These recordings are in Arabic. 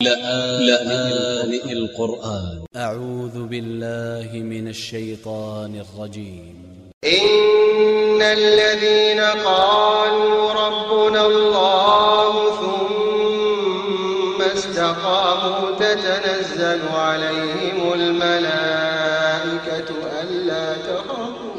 لآن القرآن. أ ع و ذ ب ا ل ل ه من ا ل ش ي ط ا ن ا ل ج ي م إن الذين قالوا ربنا الله ثم استقاموا تتنزل عليهم الملائكة ألا تخافوا.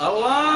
الله